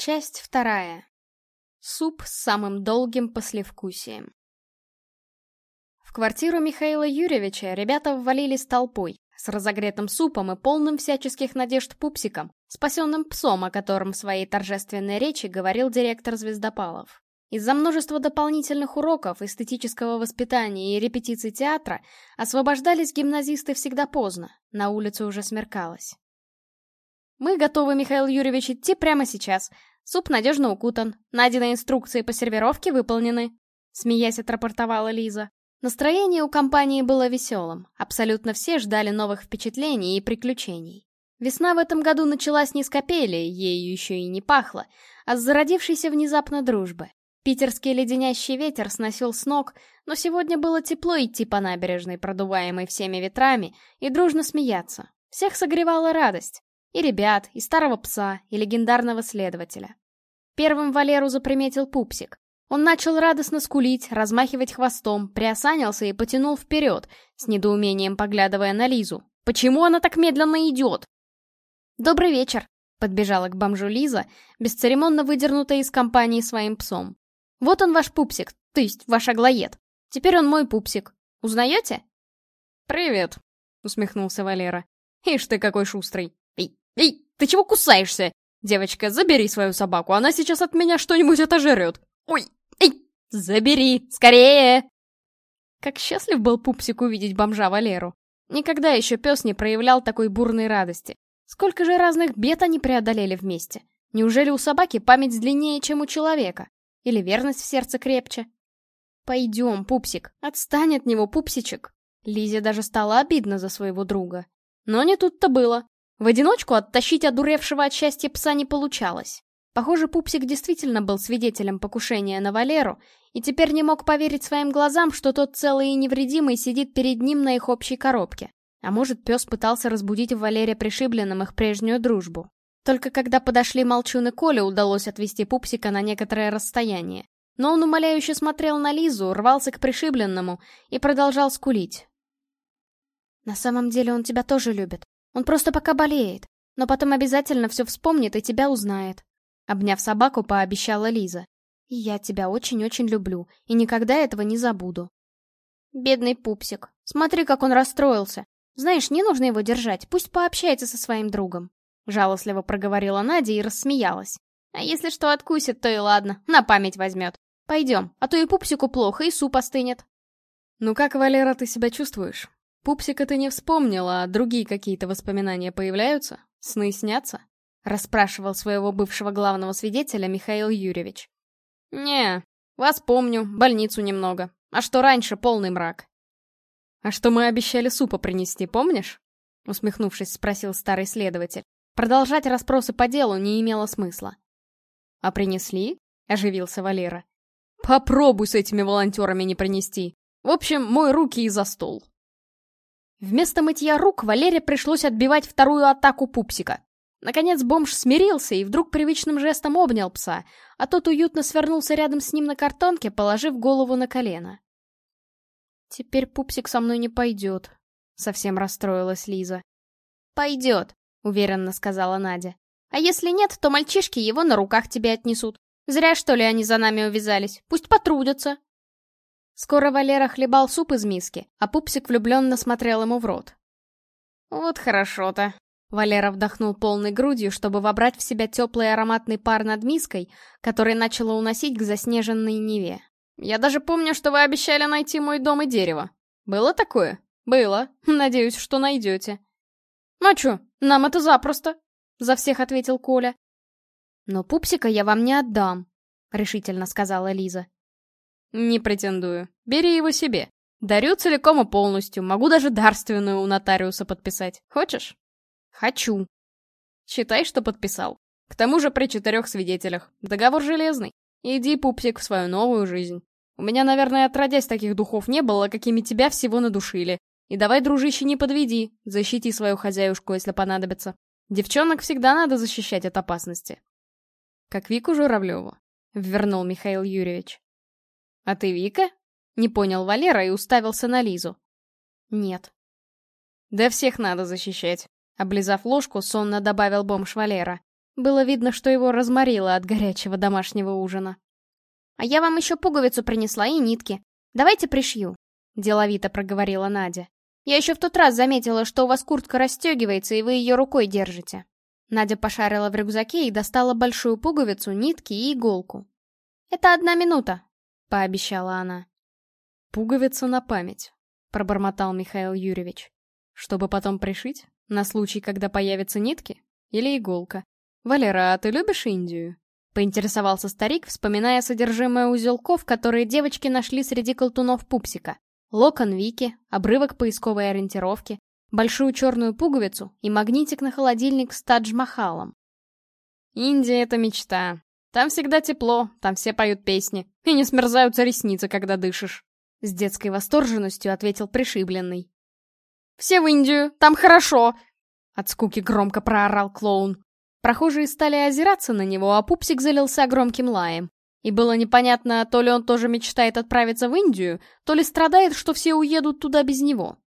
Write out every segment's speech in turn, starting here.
Часть вторая. Суп с самым долгим послевкусием. В квартиру Михаила Юрьевича ребята ввалились толпой, с разогретым супом и полным всяческих надежд пупсиком, спасенным псом, о котором в своей торжественной речи говорил директор Звездопалов. Из-за множества дополнительных уроков, эстетического воспитания и репетиций театра освобождались гимназисты всегда поздно, на улице уже смеркалось. «Мы готовы, Михаил Юрьевич, идти прямо сейчас. Суп надежно укутан. Найденные инструкции по сервировке выполнены», — смеясь отрапортовала Лиза. Настроение у компании было веселым. Абсолютно все ждали новых впечатлений и приключений. Весна в этом году началась не с капели, ею еще и не пахло, а с зародившейся внезапно дружбы. Питерский леденящий ветер сносил с ног, но сегодня было тепло идти по набережной, продуваемой всеми ветрами, и дружно смеяться. Всех согревала радость. И ребят, и старого пса, и легендарного следователя. Первым Валеру заприметил пупсик. Он начал радостно скулить, размахивать хвостом, приосанился и потянул вперед, с недоумением поглядывая на Лизу. «Почему она так медленно идет?» «Добрый вечер», — подбежала к бомжу Лиза, бесцеремонно выдернутая из компании своим псом. «Вот он ваш пупсик, то есть ваш аглоед. Теперь он мой пупсик. Узнаете?» «Привет», — усмехнулся Валера. «Ишь ты какой шустрый. «Эй, ты чего кусаешься? Девочка, забери свою собаку, она сейчас от меня что-нибудь отожрет. Ой, эй, забери, скорее!» Как счастлив был пупсик увидеть бомжа Валеру. Никогда еще пес не проявлял такой бурной радости. Сколько же разных бед они преодолели вместе. Неужели у собаки память длиннее, чем у человека? Или верность в сердце крепче? Пойдем, пупсик, отстань от него, пупсичек. Лизе даже стало обидно за своего друга. Но не тут-то было. В одиночку оттащить одуревшего от счастья пса не получалось. Похоже, Пупсик действительно был свидетелем покушения на Валеру и теперь не мог поверить своим глазам, что тот целый и невредимый сидит перед ним на их общей коробке. А может, пес пытался разбудить в Валере пришибленном их прежнюю дружбу. Только когда подошли Молчун и Коля, удалось отвести Пупсика на некоторое расстояние. Но он умоляюще смотрел на Лизу, рвался к пришибленному и продолжал скулить. «На самом деле он тебя тоже любит», он просто пока болеет, но потом обязательно все вспомнит и тебя узнает. Обняв собаку, пообещала Лиза. Я тебя очень-очень люблю, и никогда этого не забуду. Бедный пупсик. Смотри, как он расстроился. Знаешь, не нужно его держать, пусть пообщается со своим другом. Жалостливо проговорила Надя и рассмеялась. А если что откусит, то и ладно, на память возьмет. Пойдем, а то и пупсику плохо, и суп остынет. Ну как, Валера, ты себя чувствуешь? Пупсика ты не вспомнила, а другие какие-то воспоминания появляются? Сны снятся? Расспрашивал своего бывшего главного свидетеля Михаил Юрьевич. Не, вас помню, больницу немного. А что раньше, полный мрак. А что мы обещали супа принести, помнишь? Усмехнувшись, спросил старый следователь. Продолжать расспросы по делу не имело смысла. «А принесли?» — оживился Валера. «Попробуй с этими волонтерами не принести. В общем, мой руки и за стол». Вместо мытья рук Валере пришлось отбивать вторую атаку пупсика. Наконец бомж смирился и вдруг привычным жестом обнял пса, а тот уютно свернулся рядом с ним на картонке, положив голову на колено. «Теперь пупсик со мной не пойдет», — совсем расстроилась Лиза. «Пойдет», — уверенно сказала Надя. «А если нет, то мальчишки его на руках тебе отнесут. Зря, что ли, они за нами увязались. Пусть потрудятся». Скоро Валера хлебал суп из миски, а пупсик влюбленно смотрел ему в рот. «Вот хорошо-то», Валера вдохнул полной грудью, чтобы вобрать в себя теплый ароматный пар над миской, который начало уносить к заснеженной Неве. «Я даже помню, что вы обещали найти мой дом и дерево. Было такое?» «Было. Надеюсь, что найдете». «А чё, нам это запросто», — за всех ответил Коля. «Но пупсика я вам не отдам», — решительно сказала Лиза. «Не претендую. Бери его себе. Дарю целиком и полностью, могу даже дарственную у нотариуса подписать. Хочешь?» «Хочу». «Считай, что подписал. К тому же при четырех свидетелях. Договор железный. Иди, пупсик, в свою новую жизнь. У меня, наверное, отродясь таких духов не было, какими тебя всего надушили. И давай, дружище, не подведи. Защити свою хозяюшку, если понадобится. Девчонок всегда надо защищать от опасности». «Как Вику Журавлеву», — ввернул Михаил Юрьевич. «А ты Вика?» — не понял Валера и уставился на Лизу. «Нет». «Да всех надо защищать», — облизав ложку, сонно добавил бомж Валера. Было видно, что его разморило от горячего домашнего ужина. «А я вам еще пуговицу принесла и нитки. Давайте пришью», — деловито проговорила Надя. «Я еще в тот раз заметила, что у вас куртка расстегивается, и вы ее рукой держите». Надя пошарила в рюкзаке и достала большую пуговицу, нитки и иголку. «Это одна минута», — пообещала она. «Пуговицу на память», — пробормотал Михаил Юрьевич. «Чтобы потом пришить? На случай, когда появятся нитки? Или иголка? Валера, а ты любишь Индию?» Поинтересовался старик, вспоминая содержимое узелков, которые девочки нашли среди колтунов пупсика. Локон Вики, обрывок поисковой ориентировки, большую черную пуговицу и магнитик на холодильник с Тадж-Махалом. «Индия — это мечта. Там всегда тепло, там все поют песни, и не смерзаются ресницы, когда дышишь», — с детской восторженностью ответил пришибленный. «Все в Индию, там хорошо!» От скуки громко проорал клоун. Прохожие стали озираться на него, а пупсик залился громким лаем. И было непонятно, то ли он тоже мечтает отправиться в Индию, то ли страдает, что все уедут туда без него.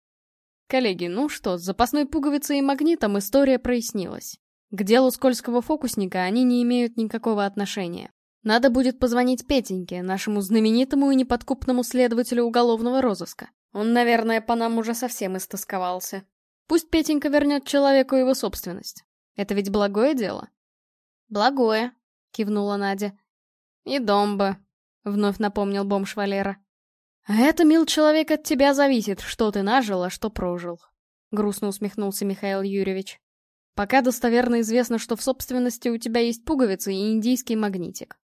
Коллеги, ну что, с запасной пуговицей и магнитом история прояснилась. К делу скользкого фокусника они не имеют никакого отношения. Надо будет позвонить Петеньке, нашему знаменитому и неподкупному следователю уголовного розыска. Он, наверное, по нам уже совсем истосковался. Пусть Петенька вернет человеку его собственность. Это ведь благое дело?» «Благое», — кивнула Надя. «И дом бы», — вновь напомнил бомж Валера. «А это, мил человек, от тебя зависит, что ты нажил, а что прожил», — грустно усмехнулся Михаил Юрьевич. «Пока достоверно известно, что в собственности у тебя есть пуговицы и индийский магнитик».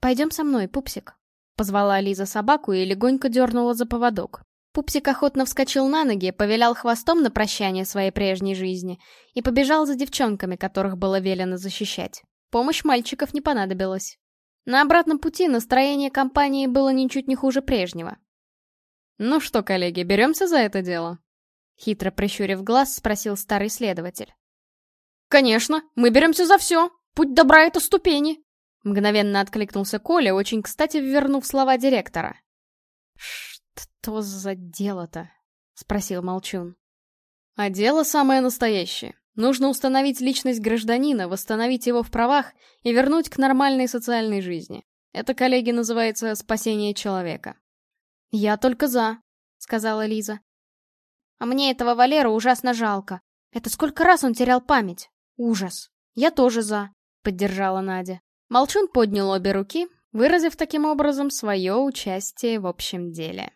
«Пойдем со мной, пупсик», — позвала Лиза собаку и легонько дернула за поводок. Пупсик охотно вскочил на ноги, повилял хвостом на прощание своей прежней жизни и побежал за девчонками, которых было велено защищать. Помощь мальчиков не понадобилась. На обратном пути настроение компании было ничуть не хуже прежнего. «Ну что, коллеги, беремся за это дело?» Хитро прищурив глаз, спросил старый следователь. «Конечно, мы беремся за все. Путь добра — это ступени!» Мгновенно откликнулся Коля, очень кстати вернув слова директора. «Что за дело-то?» — спросил Молчун. «А дело самое настоящее. Нужно установить личность гражданина, восстановить его в правах и вернуть к нормальной социальной жизни. Это, коллеги, называется спасение человека». «Я только за», — сказала Лиза. «А мне этого Валера ужасно жалко. Это сколько раз он терял память? Ужас. Я тоже за», — поддержала Надя. Молчун поднял обе руки, выразив таким образом свое участие в общем деле.